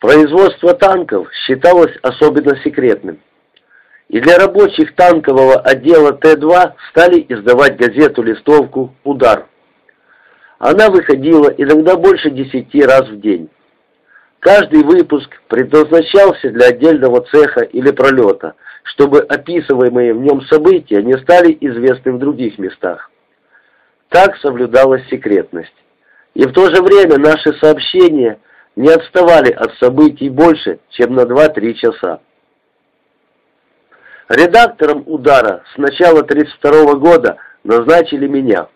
Производство танков считалось особенно секретным. И для рабочих танкового отдела Т-2 стали издавать газету-листовку «Удар». Она выходила иногда больше десяти раз в день. Каждый выпуск предназначался для отдельного цеха или пролета, чтобы описываемые в нем события не стали известны в других местах. Так соблюдалась секретность. И в то же время наши сообщения не отставали от событий больше, чем на 2-3 часа. Редактором «Удара» с начала 1932 года назначили меня.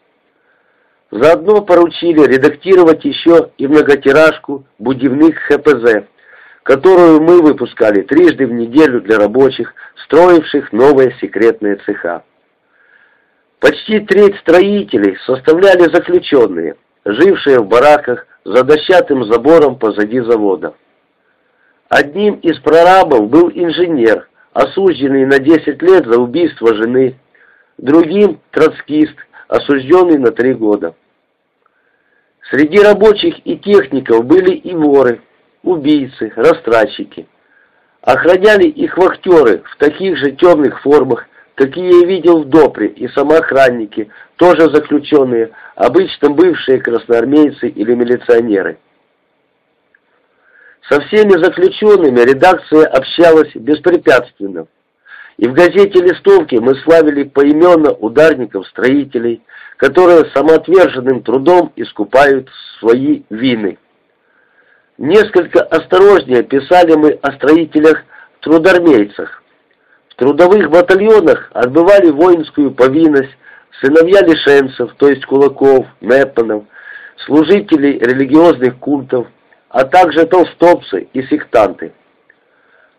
Заодно поручили редактировать еще и многотиражку будивных ХПЗ, которую мы выпускали трижды в неделю для рабочих, строивших новые секретные цеха. Почти треть строителей составляли заключенные, жившие в бараках за дощатым забором позади завода. Одним из прорабов был инженер, осужденный на 10 лет за убийство жены, другим – троцкист, осужденный на 3 года. Среди рабочих и техников были и воры, убийцы, растратчики. Охраняли их вахтеры в таких же темных формах, какие я видел в Допре, и самоохранники, тоже заключенные, обычно бывшие красноармейцы или милиционеры. Со всеми заключенными редакция общалась беспрепятственно. И в газете «Листовки» мы славили поименно ударников, строителей, которые самоотверженным трудом искупают свои вины. Несколько осторожнее писали мы о строителях-трудармейцах, трудовых батальонах отбывали воинскую повинность сыновья лишенцев, то есть кулаков, непманов, служителей религиозных культов, а также толстопцы и сектанты.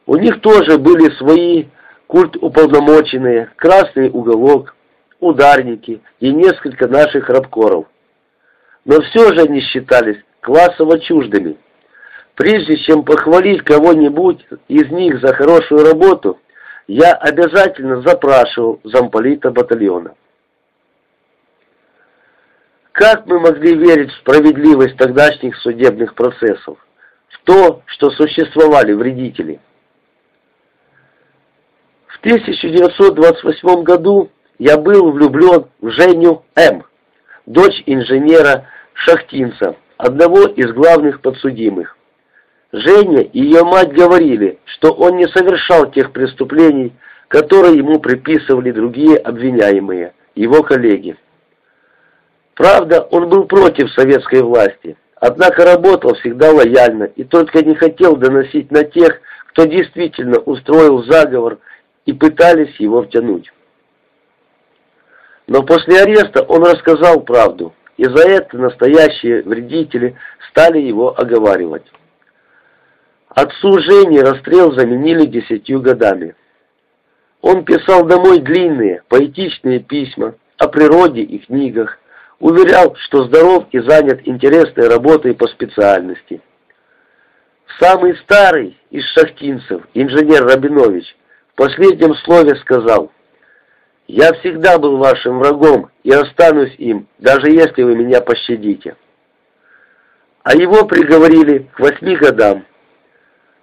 У них тоже были свои культ уполномоченные, красный уголок, ударники и несколько наших рабкоров. Но все же они считались классово чуждыми. Прежде чем похвалить кого-нибудь из них за хорошую работу, я обязательно запрашивал замполита батальона. Как мы могли верить в справедливость тогдашних судебных процессов? В то, что существовали вредители? В 1928 году я был влюблен в Женю М., дочь инженера-шахтинца, одного из главных подсудимых. Женя и ее мать говорили, что он не совершал тех преступлений, которые ему приписывали другие обвиняемые, его коллеги. Правда, он был против советской власти, однако работал всегда лояльно и только не хотел доносить на тех, кто действительно устроил заговор и пытались его втянуть. Но после ареста он рассказал правду, и за это настоящие вредители стали его оговаривать. Отцу Жени расстрел заменили десятью годами. Он писал домой длинные, поэтичные письма о природе и книгах, уверял, что здоров и занят интересной работой по специальности. Самый старый из шахтинцев, инженер Рабинович, в последнем слове сказал «Я всегда был вашим врагом и останусь им, даже если вы меня пощадите». А его приговорили к восьми годам,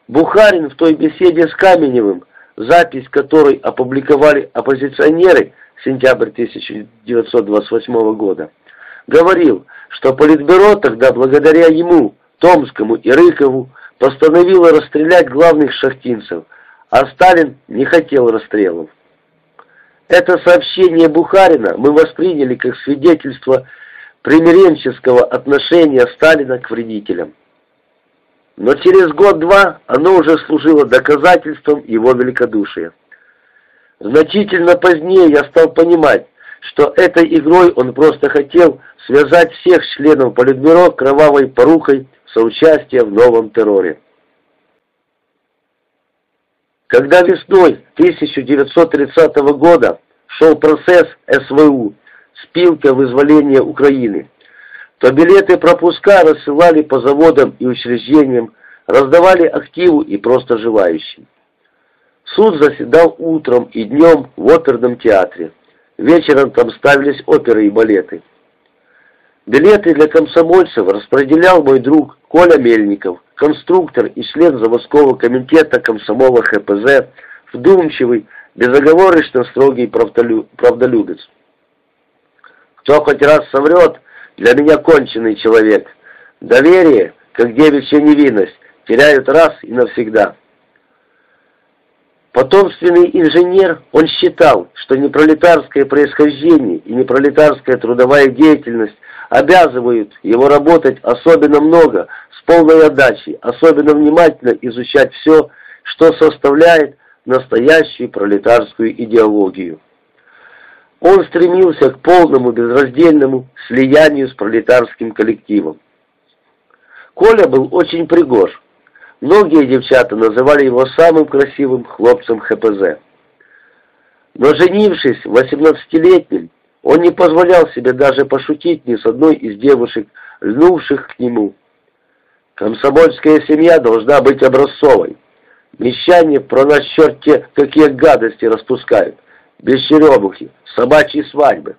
Бухарин в той беседе с Каменевым, запись которой опубликовали оппозиционеры сентябрь 1928 года, говорил, что Политбюро тогда благодаря ему, Томскому и Рыкову, постановило расстрелять главных шахтинцев, а Сталин не хотел расстрелов. Это сообщение Бухарина мы восприняли как свидетельство примиренческого отношения Сталина к вредителям. Но через год-два оно уже служило доказательством его великодушия. Значительно позднее я стал понимать, что этой игрой он просто хотел связать всех членов Политбюро кровавой порукой соучастия в новом терроре. Когда весной 1930 года шел процесс СВУ «Спилка вызволения Украины», то билеты пропуска рассылали по заводам и учреждениям, раздавали активу и просто желающим. Суд заседал утром и днем в оперном театре. Вечером там ставились оперы и балеты. Билеты для комсомольцев распределял мой друг Коля Мельников, конструктор и член заводского комитета комсомола ХПЗ, вдумчивый, безоговорочно строгий правдолюбец. Кто хоть раз соврет, для меня конченый человек. Доверие, как девичья невинность, теряют раз и навсегда. Потомственный инженер, он считал, что непролетарское происхождение и непролетарская трудовая деятельность обязывают его работать особенно много, с полной отдачей, особенно внимательно изучать все, что составляет настоящую пролетарскую идеологию. Он стремился к полному безраздельному слиянию с пролетарским коллективом. Коля был очень пригож. Многие девчата называли его самым красивым хлопцем ХПЗ. Но женившись 18-летним, он не позволял себе даже пошутить ни с одной из девушек, льнувших к нему. Комсомольская семья должна быть образцовой. Мещане про нас черт какие гадости распускают. Без черебухи, собачьи свадьбы.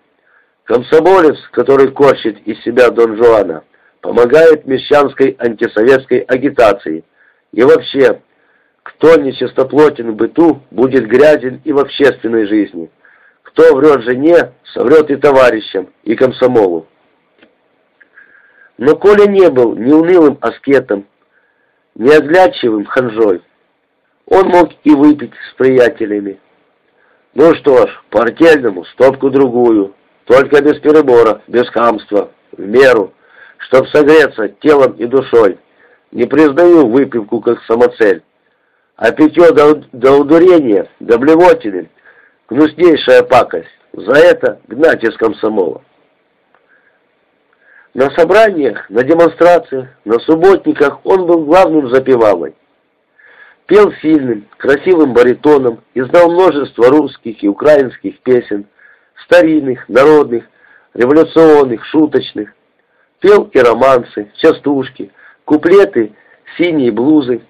Комсомолец, который корчит из себя Дон Жуана, помогает мещанской антисоветской агитации. И вообще, кто нечистоплотен в быту, будет грязен и в общественной жизни. Кто врет жене, соврет и товарищам, и комсомолу. Но Коля не был ни унылым аскетом, ни оглядчивым ханжой. Он мог и выпить с приятелями. Ну что ж, по-артельному, стопку-другую, только без перебора, без хамства, в меру, чтоб согреться телом и душой. Не признаю выпивку как самоцель. А питье до, до удурения, до блевотины, гнуснейшая пакость. За это гнать из комсомола. На собраниях, на демонстрациях, на субботниках он был главным запевалой. Пел сильным, красивым баритоном и знал множество русских и украинских песен, старинных, народных, революционных, шуточных. Пел и романсы, частушки, куплеты, синие блузы.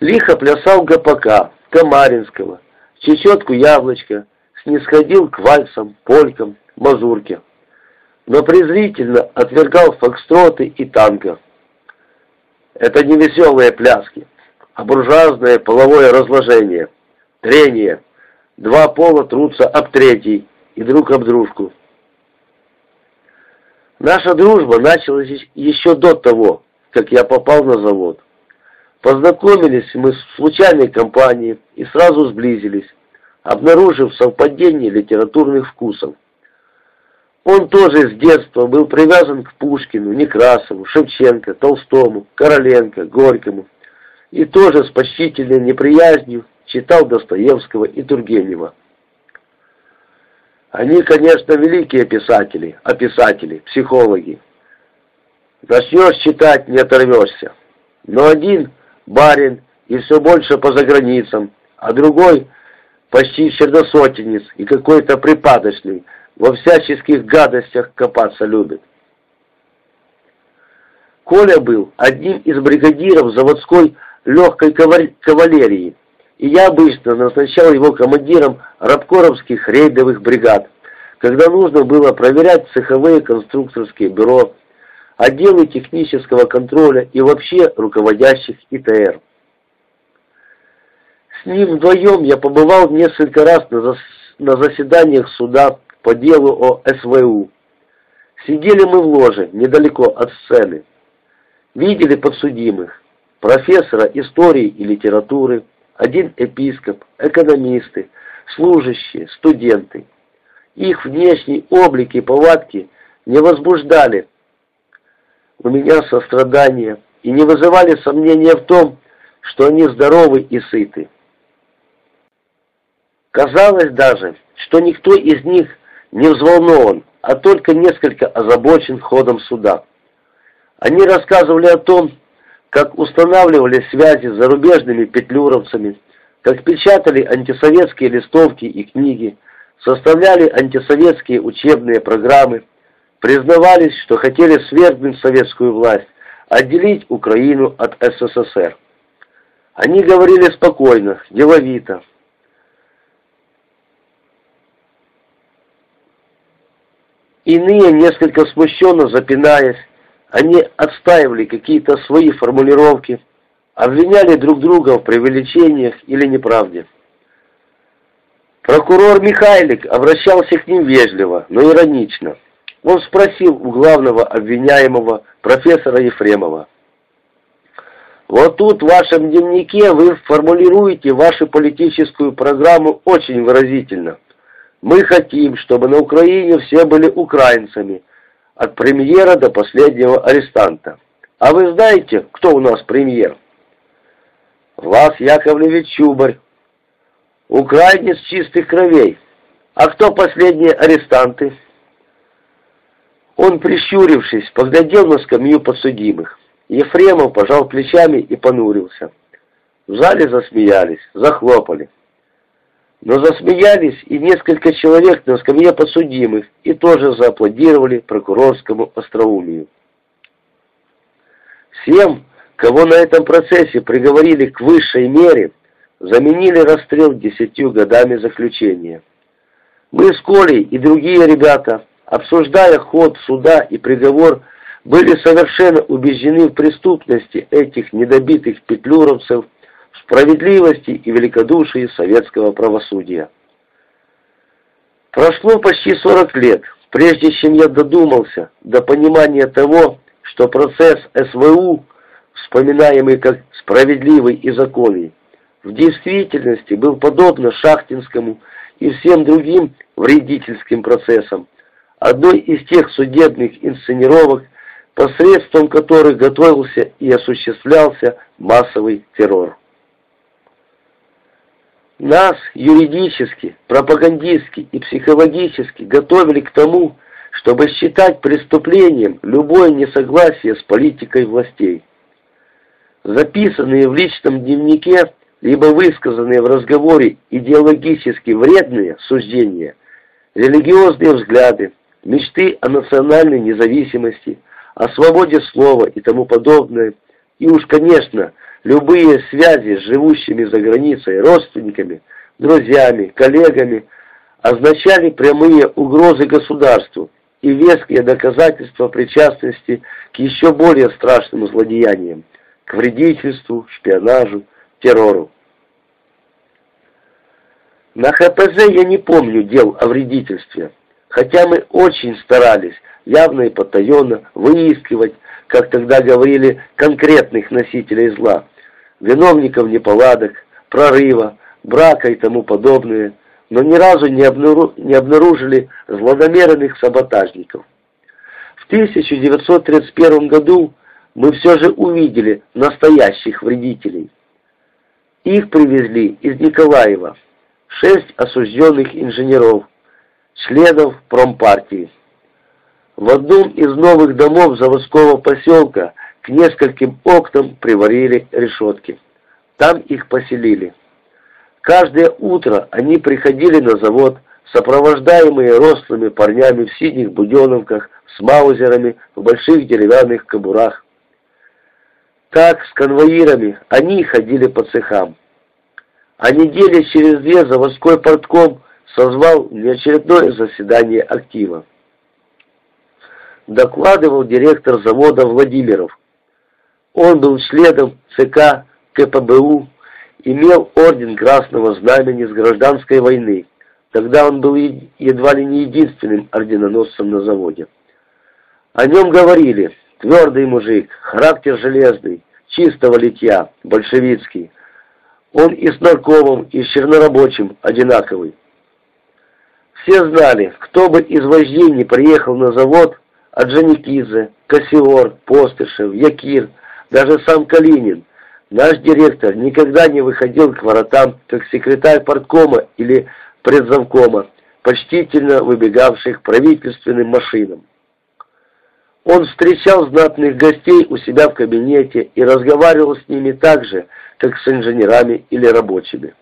Лихо плясал ГПК, Камаринского, чечетку яблочко, снисходил к вальсам, полькам, мазурке. Но презрительно отвергал фокстроты и танго. Это не веселые пляски а буржуазное половое разложение, трение. Два пола трутся об третий и друг об дружку. Наша дружба началась еще до того, как я попал на завод. Познакомились мы в случайной компании и сразу сблизились, обнаружив совпадение литературных вкусов. Он тоже с детства был привязан к Пушкину, Некрасову, Шевченко, Толстому, Короленко, Горькому и тоже с почтительной неприязнью читал Достоевского и Тургенева. Они, конечно, великие писатели, а писатели, психологи. Начнешь читать, не оторвешься. Но один барин и все больше по заграницам, а другой почти черносотенец и какой-то припадочный, во всяческих гадостях копаться любит. Коля был одним из бригадиров заводской легкой кавалерии, и я обычно назначал его командиром рабкоровских рейдовых бригад, когда нужно было проверять цеховые конструкторские бюро, отделы технического контроля и вообще руководящих ИТР. С ним вдвоем я побывал несколько раз на, зас... на заседаниях суда по делу о СВУ. Сидели мы в ложе, недалеко от сцены. Видели подсудимых профессора истории и литературы, один епископ, экономисты, служащие, студенты. Их внешний облик и повадки не возбуждали у меня сострадания и не вызывали сомнения в том, что они здоровы и сыты. Казалось даже, что никто из них не взволнован, а только несколько озабочен ходом суда. Они рассказывали о том, как устанавливали связи с зарубежными петлюровцами, как печатали антисоветские листовки и книги, составляли антисоветские учебные программы, признавались, что хотели свергнуть советскую власть, отделить Украину от СССР. Они говорили спокойно, деловито. Иные, несколько смущенно запинаясь, Они отстаивали какие-то свои формулировки, обвиняли друг друга в преувеличениях или неправде. Прокурор Михайлик обращался к ним вежливо, но иронично. Он спросил у главного обвиняемого, профессора Ефремова. «Вот тут в вашем дневнике вы формулируете вашу политическую программу очень выразительно. Мы хотим, чтобы на Украине все были украинцами, от премьера до последнего арестанта. А вы знаете, кто у нас премьер?» «Влас Яковлевич Чубарь, Украинец чистых кровей. А кто последние арестанты? Он, прищурившись, поглядел на скамью подсудимых. Ефремов пожал плечами и понурился. В зале засмеялись, захлопали. Но засмеялись и несколько человек на скамье подсудимых и тоже зааплодировали прокурорскому остроумию. Всем, кого на этом процессе приговорили к высшей мере, заменили расстрел десятью годами заключения. Мы с Колей и другие ребята, обсуждая ход суда и приговор, были совершенно убеждены в преступности этих недобитых петлюровцев, справедливости и великодушии советского правосудия. Прошло почти 40 лет, прежде чем я додумался до понимания того, что процесс СВУ, вспоминаемый как справедливый и законный, в действительности был подобно шахтинскому и всем другим вредительским процессам, одной из тех судебных инсценировок, посредством которых готовился и осуществлялся массовый террор. Нас юридически, пропагандистски и психологически готовили к тому, чтобы считать преступлением любое несогласие с политикой властей. Записанные в личном дневнике либо высказанные в разговоре идеологически вредные суждения, религиозные взгляды, мечты о национальной независимости, о свободе слова и тому подобное, и уж, конечно, любые связи с живущими за границей родственниками, друзьями, коллегами означали прямые угрозы государству и веские доказательства причастности к еще более страшным злодеяниям, к вредительству, шпионажу, террору. На ХПЗ я не помню дел о вредительстве, хотя мы очень старались, явно и потаенно, выискивать, как тогда говорили, конкретных носителей зла, виновников неполадок, прорыва, брака и тому подобное, но ни разу не, обнару... не обнаружили злонамеренных саботажников. В 1931 году мы все же увидели настоящих вредителей. Их привезли из Николаева шесть осужденных инженеров, членов промпартии. В одном из новых домов заводского поселка к нескольким окнам приварили решетки. Там их поселили. Каждое утро они приходили на завод, сопровождаемые рослыми парнями в синих буденовках, с маузерами в больших деревянных кобурах. Так, с конвоирами, они ходили по цехам а недели через две заводской портком созвал неочередное заседание актива. Докладывал директор завода Владимиров. Он был членом ЦК КПБУ, имел орден Красного Знамени с гражданской войны. Тогда он был едва ли не единственным орденоносцем на заводе. О нем говорили «твердый мужик, характер железный, чистого литья, большевицкий». Он и с наркомом, и с чернорабочим одинаковый. Все знали, кто бы из вождей не приехал на завод, от Джаникидзе, Кассиор, Постышев, Якир, даже сам Калинин, наш директор никогда не выходил к воротам, как секретарь парткома или предзавкома, почтительно выбегавших правительственным машинам. Он встречал знатных гостей у себя в кабинете и разговаривал с ними так же, как с инженерами или рабочими.